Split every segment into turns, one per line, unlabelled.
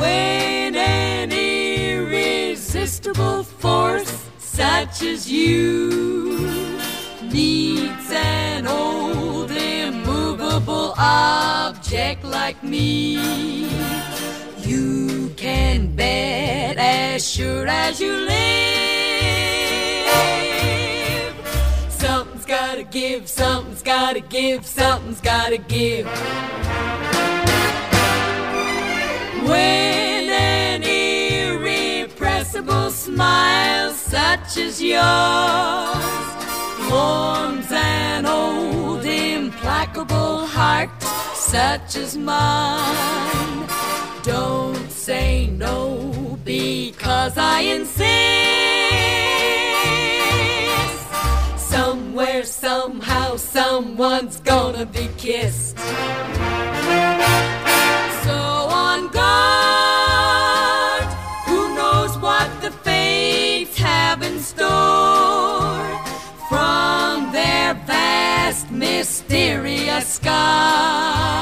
When an irresistible force such as you needs an old immovable object like me, you can bet as sure as you live. Something's gotta give, something's gotta give, something's gotta give. When an irrepressible smile such as yours warms an old implacable heart such as mine, don't say no because I insist. Somewhere, somehow, someone's gonna be kissed. Mysterious sky.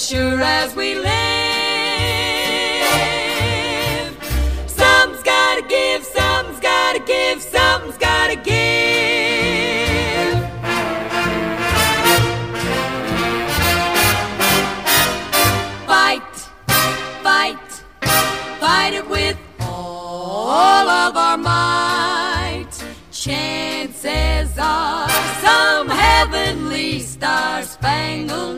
Sure as we live. Something's gotta give, something's gotta give, something's gotta give. Fight, fight, fight it with all of our might. Chances are some heavenly star spangled